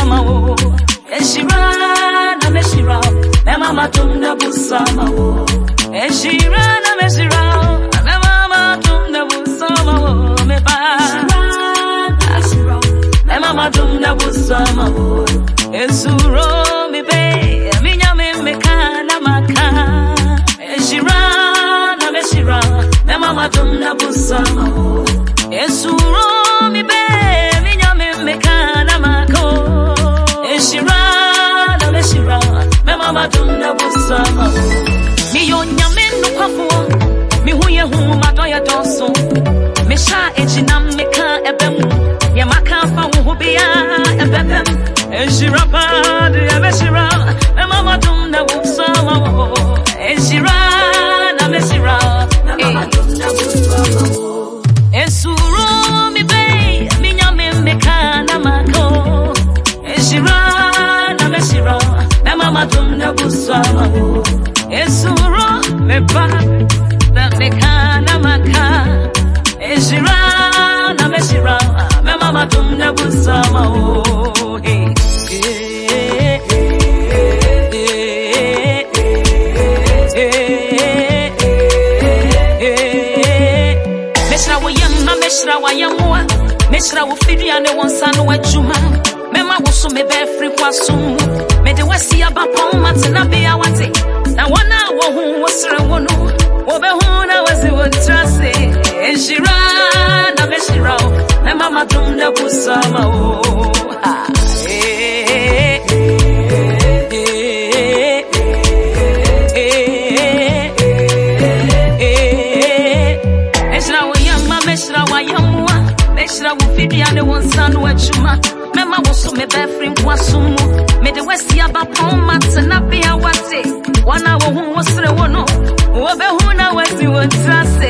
Oh. Eshira na meshira. Me mama na busama wo Eshira na meshira. Me mama tum oh. na busama wo me ba me mama na busama wo Esuro mi be mi nyame me kana maka. Eshira na meshira. Me mama tum na busama wo mako. Eshira na meshira me mama tum na busama wo Mi yo nyame mi hu ye hu ma doso Me sha echi na me ka ebem Ye fa wo hu bia Meshra wo yamma, meshra wa yamwa Meshra wo fidia ne won sanu adwuma Mema wo so me be free kwaso Me de wasi aba pon mate na be awate Na wana meshra wa yamwa Meshra wo fidia ne won sanu adwuma Mema wo so me be free kwaso mu Me de wasi aba na no. Na Eh